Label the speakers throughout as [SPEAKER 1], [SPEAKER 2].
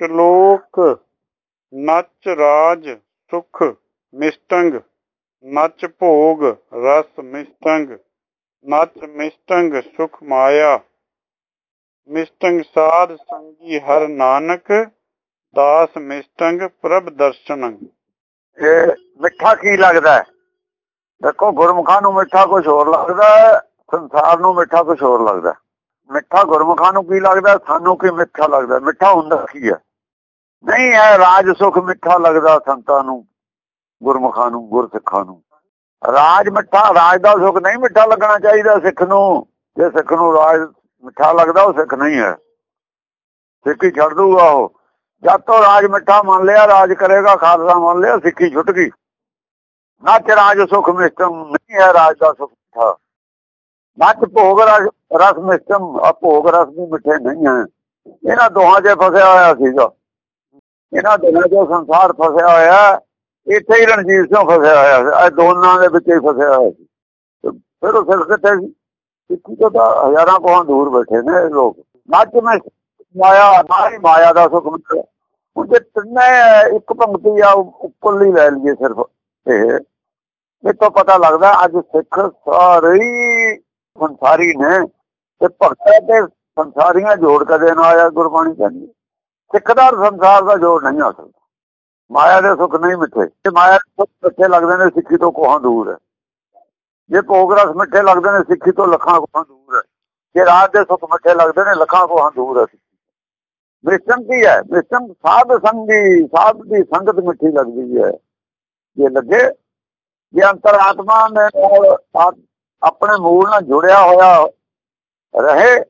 [SPEAKER 1] ਸ਼ਲੋਕ, ਨੱਚ ਰਾਜ, ਸੁਖ, ਮਿਸਟੰਗ, ਨੱਚ ਭੋਗ, ਰਸ ਮਿਸਟੰਗ, ਨੱਚ ਮਿਸਟੰਗ, ਸੁਖ ਮਾਇਆ, ਮਿਸਟੰਗ ਸਾਧ ਸੰਗੀ ਹਰ ਨਾਨਕ, ਦਾਸ ਮਿਸਟੰਗ ਪ੍ਰਭ ਦਰਸ਼ਨ।
[SPEAKER 2] ਇਹ ਮਿੱਠਾ ਕੀ ਲੱਗਦਾ? ਹੈ ਦੇਖੋ, ਗੁਰਮੁਖਾਂ ਨੂੰ ਮਿੱਠਾ ਕੁਝ ਹੋਰ ਲੱਗਦਾ ਹੈ ਸੰਸਾਰ ਨੂੰ ਮਿੱਠਾ ਕੁਝ ਹੋਰ ਲੱਗਦਾ। ਮਿੱਠਾ ਗੁਰਮੁਖਾਂ ਨੂੰ ਕੀ ਲੱਗਦਾ? ਸਾਨੂੰ ਕੀ ਮਿੱਠਾ ਲੱਗਦਾ? ਮਿੱਠਾ ਹੁੰਦਾ ਕੀ ਹੈ ਨਹੀਂ ਹੈ ਰਾਜ ਸੁਖ ਮਿੱਠਾ ਲੱਗਦਾ ਸੰਤਾਂ ਨੂੰ, ਗੁਰਮੁਖਾਂ ਨੂੰ, ਗੁਰਸਿੱਖਾਂ ਨੂੰ। ਰਾਜ ਮਿੱਠਾ, ਰਾਜ ਦਾ ਸੁਖ ਨਹੀਂ ਮਿੱਠਾ ਲੱਗਣਾ ਚਾਹੀਦਾ ਸਿੱਖ ਨੂੰ। ਜੇ ਸਿੱਖ ਨੂੰ ਰਾਜ ਮਿੱਠਾ ਲੱਗਦਾ, ਉਹ ਸਿੱਖ ਨਹੀਂ ਹੈ। ਸਿੱਖੀ ਛੱਡ ਦੂਗਾ ਉਹ। ਜਦ ਤੋਂ ਰਾਜ ਮਿੱਠਾ ਮੰਨ ਲਿਆ, ਰਾਜ ਕਰੇਗਾ, ਖਾਲਸਾ ਮੰਨ ਲਿਆ, ਸਿੱਖੀ ਛੁੱਟ ਗਈ। ਨੱਚ ਰਾਜ ਸੁਖ ਮਿਸ਼ਟਮ ਨਹੀਂ ਹੈ ਰਾਜ ਦਾ ਸੁਖ ਮਿੱਠਾ। ਨੱਚ ਭੋਗ ਰਸ ਮਿਸ਼ਟਮ ਆ ਭੋਗ ਰਸ ਵੀ ਮਿੱਠੇ ਨਹੀਂ ਹੈ। ਇਹਨਾਂ ਦੋਹਾਂ 'ਚ ਫਸਿਆ ਹੋਇਆ ਸੀਗਾ। ਇਹਨਾਂ ਦੋਹਾਂ 'ਚ ਸੰਸਾਰ ਫਸਿਆ ਹੋਇਆ ਇੱਥੇ ਹੀ ਰਣਜੀਤ ਸਿੰਘ ਫਸਿਆ ਹੋਇਆ ਸੀ, ਇਹ ਦੋਨਾਂ ਦੇ ਵਿੱਚ ਹੀ ਫਸਿਆ ਹੋਇਆ ਸੀ। ਫਿਰ ਉਹ ਸਿਰ ਕਿੱਥੇ ਸੀ? ਸਿੱਖੀ ਤੋਂ ਤਾਂ ਹਜ਼ਾਰਾਂ ਕੋਹਾਂ ਦੂਰ ਬੈਠੇ ਨੇ ਇਹ ਲੋਕ। ਨੱਚ ਮੈਂ ਮਾਇਆ ਨਾਰੀ ਮਾਇਆ ਦਾ ਸੁਖ ਮਿੱਠਾ ਉਹਦੇ ਤਿੰਨੇ ਇੱਕ ਪੰਕਤੀ ਆ ਉੱਪਰਲੀ ਲੈ ਲਈਏ ਸਿਰਫ ਇਹ ਇਹ ਤੋਂ ਪਤਾ ਲੱਗਦਾ ਅੱਜ ਸਿੱਖ ਸਾਰੇ ਸੰਸਾਰੀ ਨੇ ਤੇ ਭਗਤਾਂ ਤੇ ਸੰਸਾਰੀਆਂ ਜੋੜ ਕਦੇ ਨਾ ਆਇਆ ਗੁਰਬਾਣੀ ਕਹਿੰਦੀ ਸਿੱਖ ਦਾ ਸੰਸਾਰ ਦਾ ਜੋੜ ਨਹੀਂ ਆ ਸਕਦਾ। ਮਾਇਆ ਦੇ ਸੁੱਖ ਨਹੀਂ ਮਿੱਠੇ। ਤੇ ਮਾਇਆ ਦੇ ਸੁੱਖ ਮਿੱਠੇ ਲੱਗਦੇ ਨੇ, ਸਿੱਖੀ ਤੋਂ ਕੋਹਾਂ ਦੂਰ ਹੈ। ਜੇ ਭੋਗ ਰਸ ਮਿੱਠੇ ਲੱਗਦੇ ਨੇ, ਸਿੱਖੀ ਤੋਂ ਲੱਖਾਂ ਕੋਹਾਂ ਦੂਰ ਹੈ। ਜੇ ਰਾਤ ਦੇ ਸੁੱਖ ਮਿੱਠੇ ਲੱਗਦੇ ਨੇ, ਲੱਖਾਂ ਕੋਹਾਂ ਦੂਰ ਹੈ ਮਿਸ਼ਨ ਕੀ ਹੈ? ਮਿਸ਼ਨ ਸਾਧ ਸੰਗੀ, ਸਾਧ ਦੀ ਸੰਗਤ ਮਿੱਠੀ ਲੱਗਦੀ ਹੈ। ਜੇ ਲੱਗੇ, ਜੇ ਅੰਤਰਾਤਮਾ ਨੇ ਆਪਣੇ ਮੂਲ ਨਾਲ ਜੁੜਿਆ ਹੋਇਆ ਰਹੇ,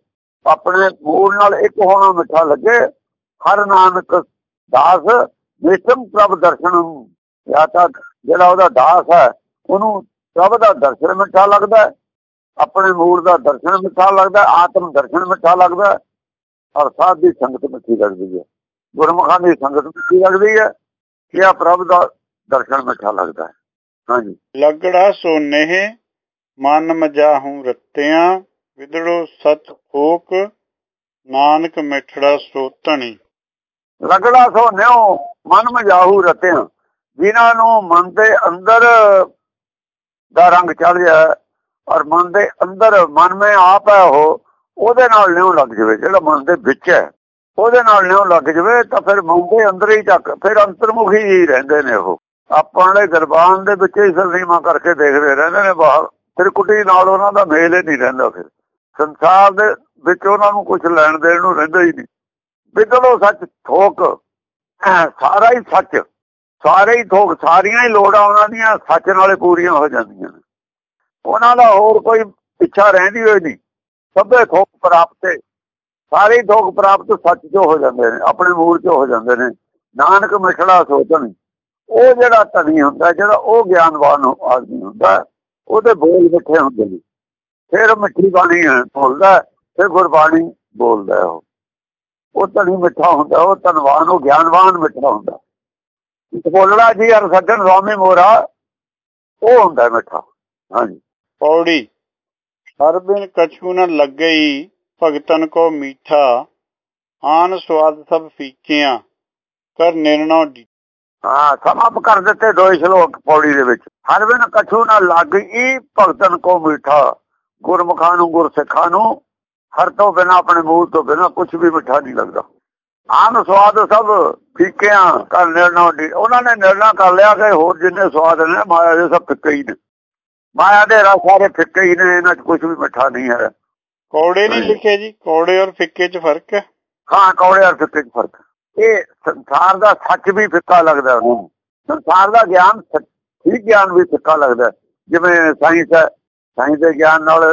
[SPEAKER 2] ਆਪਣੇ ਮੂਲ ਨਾਲ ਇੱਕ ਹੋਣਾ ਮਿੱਠਾ ਲੱਗੇ ਹਰ ਨਾਨਕ ਦਾਸ ਵਿਸ਼ਮ ਪ੍ਰਭ ਦਰਸ਼ਨ ਜਾਂ ਤਾਂ ਜਿਹੜਾ ਉਹਦਾ ਦਾਸ ਹੈ, ਉਹਨੂੰ ਪ੍ਰਭ ਦਾ ਦਰਸ਼ਨ ਮਿੱਠਾ ਲੱਗਦਾ ਆਪਣੇ ਮੂਲ ਦਾ ਦਰਸ਼ਨ ਮਿੱਠਾ ਲੱਗਦਾ ਆਤਮ ਦਰਸ਼ਨ ਮਿੱਠਾ ਲੱਗਦਾ ਔਰ ਸਾਧ ਦੀ ਸੰਗਤ ਮਿੱਠੀ ਲੱਗਦੀ ਹੈ। ਗੁਰਮੁਖਾਂ ਦੀ ਸੰਗਤ ਮਿੱਠੀ ਲੱਗਦੀ ਹੈ, ਕਿ ਪ੍ਰਭ ਦਾ ਦਰਸ਼ਨ ਮਿੱਠਾ ਲੱਗਦਾ ਹੈ। ਹਾਂਜੀ।
[SPEAKER 1] ਲਗੜਾ ਸੋਨੇ ਮਨ ਮਜਾਹੂ ਰਤਿਆਂ, ਵਿਦੜੋ ਸਤ ਫੋਕ ਨਾਨਕ ਮਿਠੜਾ ਸੋਤਣੀ
[SPEAKER 2] ਲਗੜਾ ਸੋ ਸੋਨਿਓ ਮਨ ਮਜਾਹੂ ਰਤਿਆਂ। ਜਿਨ੍ਹਾਂ ਨੂੰ ਮਨ ਦੇ ਅੰਦਰ ਦਾ ਰੰਗ ਚੜ ਜਾ ਔਰ ਮਨ ਦੇ ਅੰਦਰ ਮਨ ਮੇ ਆਪ ਹੈ ਉਹ, ਉਹਦੇ ਨਾਲ ਨਿਉ ਲੱਗ ਜਵੇ। ਜਿਹੜਾ ਮਨ ਦੇ ਵਿੱਚ ਹੈ, ਉਹਦੇ ਨਾਲ ਨਿਉ ਲੱਗ ਜਵੇ ਤਾਂ ਫਿਰ ਮਨ ਦੇ ਅੰਦਰ ਹੀ ਤੱਕ, ਫਿਰ ਅੰਤਰਮੁਖੀ ਹੀ ਰਹਿੰਦੇ ਨੇ ਉਹ। ਆਪਾਂ ਦੇ ਦਰਬਾਨ ਦੇ ਵਿੱਚ ਹੀ ਸਰਨੀਮਾ ਕਰਕੇ ਦੇਖਦੇ ਰਹਿੰਦੇ ਨੇ ਬਾਹਰ। ਫਿਰ ਕੁੱਟੀ ਨਾਲ ਉਹਨਾਂ ਦਾ ਮੇਲ ਹੀ ਨਹੀਂ ਰਹਿੰਦਾ ਫਿਰ। ਸੰਸਾਰ ਦੇ ਵਿੱਚ ਉਹਨਾਂ ਨੂੰ ਕੁਝ ਲੈਣ ਦੇਣ ਨੂੰ ਰਹਿੰਦਾ ਹੀ ਨਹੀਂ। ਵਿਦਲੋ ਸੱਚ ਥੋਕ ਸਾਰਾ ਹੀ ਸੱਚ, ਸਾਰੇ ਹੀ ਥੋਕ ਸਾਰੀਆਂ ਹੀ ਲੋੜਾਂ ਉਹਨਾਂ ਦੀਆਂ ਸੱਚ ਨਾਲੇ ਪੂਰੀਆਂ ਹੋ ਜਾਂਦੀਆਂ ਨੇ। ਉਹਨਾਂ ਦਾ ਹੋਰ ਕੋਈ ਇੱਛਾ ਰਹਿੰਦੀ ਹੋਈ ਨਹੀਂ। ਸਭੇ ਥੋਕ ਪ੍ਰਾਪਤ ਸਾਰੇ ਥੋਕ ਪ੍ਰਾਪਤ ਸੱਚ ਜੋ ਹੋ ਜਾਂਦੇ ਨੇ, ਆਪਣੇ ਮੂਲ ਚੋ ਹੋ ਜਾਂਦੇ ਨੇ। ਨਾਨਕ ਮਿਠੜਾ ਸੋਚਣ। ਉਹ ਜਿਹੜਾ ਧਨੀ ਹੁੰਦਾ, ਜਿਹੜਾ ਉਹ ਗਿਆਨਵਾਨ ਆਦਮੀ ਹੁੰਦਾ, ਉਹਦੇ ਬੋਲ ਮਿੱਠੇ ਹੁੰਦੇ ਨੇ। ਫਿਰ ਮਿੱਠੀ ਬਾਣੀ ਬੋਲਦਾ ਫਿਰ ਗੁਰਬਾਣੀ ਬੋਲਦਾ ਉਹ। ਉਹ ਧਨੀ ਮਿੱਠਾ ਹੁੰਦਾ ਉਹ ਧਨਵਾਨ ਉਹ ਗਿਆਨਵਾਨ ਮਿੱਠਾ ਹੁੰਦਾ। ਬੋਲਣਾ ਜੀ ਹਰ ਸੱਜਣ ਰਾਮੇ ਮੋਰਾ ਉਹ ਹੁੰਦਾ ਮਿੱਠਾ। ਹਾਂਜੀ।
[SPEAKER 1] ਪੌੜੀ ਹਰ ਬਿਨ ਕਛੂ ਨ ਲੱਗਈ ਭਗਤਨ ਕੋ ਮੀਠਾ ਆਨ ਸਵਾਦ ਸਭ ਫੀਕਿਆਂ ਕਰ ਨਿਰਣੋ
[SPEAKER 2] ਹਾਂ ਸਮਾਪ ਕਰ ਦਿੱਤੇ ਦੋ ਸ਼ਲੋਕ ਪੌੜੀ ਦੇ ਵਿੱਚ। ਹਰ ਬਿਨ ਕਛੂ ਨ ਲੱਗਈ ਭਗਤਨ ਕੋ ਮੀਠਾ ਗੁਰਮੁਖਾਂ ਨੂੰ ਗੁਰਸਿੱਖਾਂ ਨੂੰ ਹਰ ਤੋਂ ਬਿਨਾ ਆਪਣੇ ਮੂੰਹ ਤੋਂ ਬਿਨਾ ਕੁਝ ਵੀ ਮਿੱਠਾ ਨਹੀਂ ਲੱਗਦਾ। ਆਨ ਸਵਾਦ ਸਭ ਫੀਕਿਆਂ ਕਰ ਨਿਰਣਾ ਉਹਨਾਂ ਨੇ ਨਿਰਣਾ ਕਰ ਲਿਆ ਕਿ ਹੋਰ ਜਿੰਨੇ ਸਵਾਦ ਨੇ ਮਾਇਆ ਦੇ ਸਭ ਫਿੱਕੇ ਹੀ ਨੇ। ਮਾਇਆ ਦੇ ਰਸ ਸਾਰੇ ਫਿੱਕੇ ਹੀ ਨੇ ਇਹਨਾਂ 'ਚ ਕੁਝ ਵੀ ਮਿੱਠਾ ਨਹੀਂ ਹੈ।
[SPEAKER 1] ਕੌੜੇ ਨਹੀਂ ਲਿਖੇ ਜੀ? ਕੌੜੇ ਔਰ ਫਿੱਕੇ 'ਚ ਫ਼ਰਕ ਹੈ?
[SPEAKER 2] ਹਾਂ ਕੌੜੇ ਔਰ ਫਿੱਕੇ 'ਚ ਫ਼ਰਕ। ਇਹ ਸੰਸਾਰ ਦਾ ਸੱਚ ਵੀ ਫਿੱਕਾ ਲੱਗਦਾ ਉਹਨੂੰ ਸੰਸਾਰ ਦਾ ਗਿਆਨ ਠੀਕ ਗਿਆਨ ਵੀ ਫਿੱਕਾ ਲੱਗਦਾ ਜਿਵੇਂ ਸਾਇੰਸ ਹੈ ਸਾਇੰਸ ਦੇ ਗਿਆਨ ਨਾਲ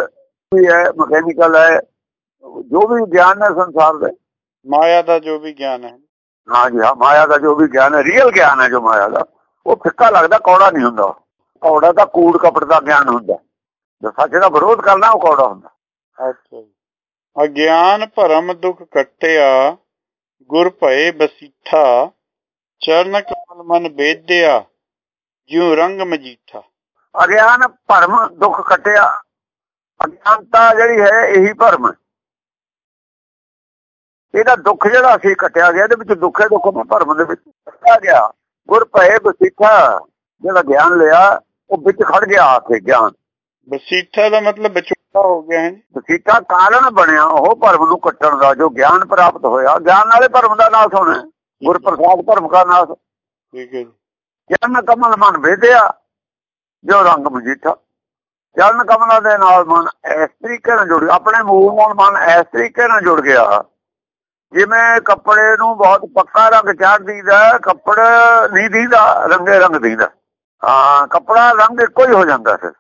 [SPEAKER 2] ਵੀ ਹੈ ਮਕੈਨੀਕਲ ਹੈ ਜੋ ਵੀ ਗਿਆਨ ਹੈ ਸੰਸਾਰ ਦੇ।
[SPEAKER 1] ਮਾਇਆ ਦਾ ਜੋ ਵੀ ਗਿਆਨ ਹੈ।
[SPEAKER 2] ਹਾਂ ਜੀ ਹਾਂ ਮਾਇਆ ਦਾ ਜੋ ਵੀ ਗਿਆਨ ਹੈ ਰੀਅਲ ਗਿਆਨ ਹੈ ਜੋ ਮਾਇਆ ਦਾ ਉਹ ਫਿੱਕਾ ਲੱਗਦਾ ਕੌੜਾ ਨਹੀਂ ਹੁੰਦਾ। ਕੌੜਾ ਤਾਂ ਕੂੜ ਕਪੜ ਦਾ ਗਿਆਨ ਹੁੰਦਾ। ਜੋ ਸੱਚ ਦਾ ਵਿਰੋਧ ਕਰਨਾ ਉਹ ਕੌੜਾ ਹੁੰਦਾ।
[SPEAKER 1] ਅੱਛਾ ਅਗਿਆਨ ਭਰਮ ਦੁਖ ਕੱਟਿਆ ਗੁਰ ਭਏ ਬਸੀਠਾ ਚਰਨ ਕਮਲ ਮਨ ਬੇਦਿਆ ਜਿਉ ਰੰਗ ਮਜੀਠਾ।
[SPEAKER 2] ਅਗਿਆਨ ਭਰਮ ਦੁੱਖ ਕੱਟਿਆ। ਅਗਿਆਨਤਾ ਜਿਹੜੀ ਹੈ ਇਹੀ ਭਰਮ ਇਹਦਾ ਦੁੱਖ ਜਿਹੜਾ ਸੀ ਕੱਟਿਆ ਗਿਆ ਇਹਦੇ ਵਿੱਚ ਦੁੱਖੇ ਦੁੱਖ ਨੂੰ ਭਰਮ ਦੇ ਵਿੱਚ ਕੱਟਿਆ ਗਿਆ। ਗੁਰ ਭਏ ਬਸੀਠਾ ਜਿਹੜਾ ਗਿਆਨ ਲਿਆ ਉਹ ਵਿੱਚ ਖੜ ਗਿਆ ਆ ਕੇ ਗਿਆਨ।
[SPEAKER 1] ਬਸੀਠਾ ਦਾ ਮਤਲਬ ਵਿਚੋਲਾ ਹੋ ਗਿਆ ਹੈ।
[SPEAKER 2] ਬਸੀਠਾ ਕਾਰਨ ਬਣਿਆ ਉਹ ਭਰਮ ਨੂੰ ਕੱਟਣ ਦਾ ਜੋ ਗਿਆਨ ਪ੍ਰਾਪਤ ਹੋਇਆ। ਗਿਆਨ ਨਾਲੇ ਭਰਮ ਦਾ ਨਾਸ਼ ਹੋਣਾ। ਗੁਰ ਪ੍ਰਸਾਦ ਭਰਮ ਦਾ ਨਾਸ਼।
[SPEAKER 1] ਠੀਕ ਹੈ ਜੀ।
[SPEAKER 2] ਚਰਨ ਕਮਲ ਮਨ ਵੇਦਿਆ ਜੋ ਰੰਗ ਮਜੀਠਾ ਚਰਨ ਕਮਲਾਂ ਦੇ ਨਾਲ ਮਨ ਇਸ ਤਰੀਕੇ ਨਾਲ ਜੁੜ ਗਿਆ। ਆਪਣੇ ਮੂਲ ਨਾਲ ਮਨ ਇਸ ਤਰੀਕੇ ਨਾਲ ਜੁੜ ਗਿਆ। ਜਿਵੇਂ ਕੱਪੜੇ ਨੂੰ ਬਹੁਤ ਪੱਕਾ ਰੰਗ ਚਾੜ ਦੀਦਾ ਕੱਪੜਾ ਨਹੀਂ ਦੀਦਾ ਰੰਗੇ ਰੰਗ ਦੀਦਾ। ਹਾਂ ਕੱਪੜਾ ਰੰਗ ਇੱਕੋ ਹੀ ਹੋ ਜਾਂਦਾ ਫਿਰ।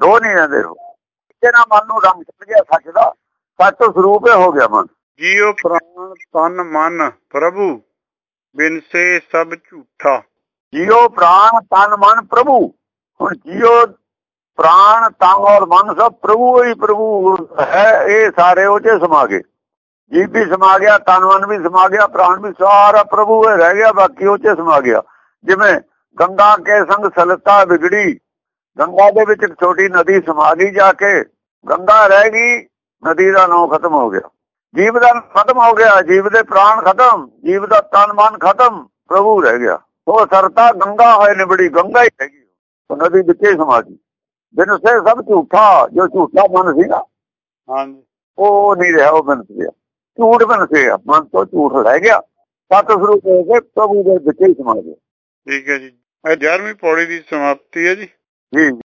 [SPEAKER 2] ਦੋ ਨਹੀਂ ਰਹਿੰਦੇ ਉਹ। ਜਿਹਨਾਂ ਮਨ ਨੂੰ ਰੰਗ ਚੜ ਗਿਆ ਸੱਚ ਦਾ ਸੱਚ ਸਰੂਪ ਹੀ ਹੋ ਗਿਆ ਮਨ।
[SPEAKER 1] ਜੀਉ ਪ੍ਰਾਣ ਤਨ ਮਨ ਪ੍ਰਭੂ ਬਿਨਸੇ ਸਭ ਝੂਠਾ।
[SPEAKER 2] ਜੀਓ ਪ੍ਰਾਣ ਤਨ ਮਨ ਪ੍ਰਭੂ। ਹੁਣ ਜੀਓ ਪ੍ਰਾਣ ਤਨ ਔਰ ਮਨ ਸਭ ਪ੍ਰਭੂ ਹੀ ਪ੍ਰਭੂ ਹੈ ਇਹ ਸਾਰੇ ਉਹ ਚ ਸਮਾ ਗਏ ਜੀਵ ਵੀ ਸਮਾ ਗਿਆ ਤਨ ਮਨ ਵੀ ਸਮਾ ਗਿਆ ਪ੍ਰਾਣ ਵੀ ਸਾਰਾ ਪ੍ਰਭੂ ਹੀ ਰਹਿ ਗਿਆ ਬਾਕੀ ਉਹ ਚ ਸਮਾ ਗਿਆ। ਜਿਵੇਂ ਗੰਗਾ ਕੇ ਸੰਗ ਸਲਤਾ ਵਿਗੜੀ ਗੰਗਾ ਦੇ ਵਿੱਚ ਇੱਕ ਛੋਟੀ ਨਦੀ ਸਮਾ ਗਈ ਜਾ ਕੇ ਗੰਗਾ ਰਹਿ ਗਈ ਨਦੀ ਦਾ ਨਾਮ ਖਤਮ ਹੋ ਗਿਆ। ਜੀਵ ਦਾ ਖਤਮ ਹੋ ਗਿਆ ਜੀਵ ਦੇ ਪ੍ਰਾਣ ਖਤਮ ਜੀਵ ਦਾ ਤਨ ਮਨ ਖਤਮ ਪ੍ਰਭੂ ਰਹਿ ਗਿਆ। ਉਹ ਸਰਤਾ ਗੰਗਾ ਹੋਏ ਨਿਬੜੀ ਗੰਗਾ ਹੀ ਹੈਗੀ ਉਹ ਨਦੀ ਵਿੱਚ ਸਮਾ ਗਈ। ਬਿਨ ਸੇ ਸਭ ਝੂਠਾ ਜੋ ਝੂਠਾ ਮਨ ਸੀਗਾ
[SPEAKER 1] ਹਾਂਜੀ।
[SPEAKER 2] ਉਹ ਨਹੀਂ ਰਿਹਾ ਉਹ ਬਣ ਗਿਆ। ਝੂਠ ਬਣ ਗਿਆ ਮਨ ਤੋਂ ਝੂਠ ਰਹਿ ਗਿਆ। ਸਤ ਸਰੂਪ ਹੋ ਕੇ ਪ੍ਰਭੂ ਦੇ ਵਿੱਚ ਹੀ ਸਮਾ ਗਿਆ।
[SPEAKER 1] ਠੀਕ ਹੈ ਜੀ। ਇਹ 11ਵੀਂ ਪੌੜੀ ਦੀ ਸਮਾਪਤੀ ਹੈ ਜੀ।
[SPEAKER 2] ਜੀ।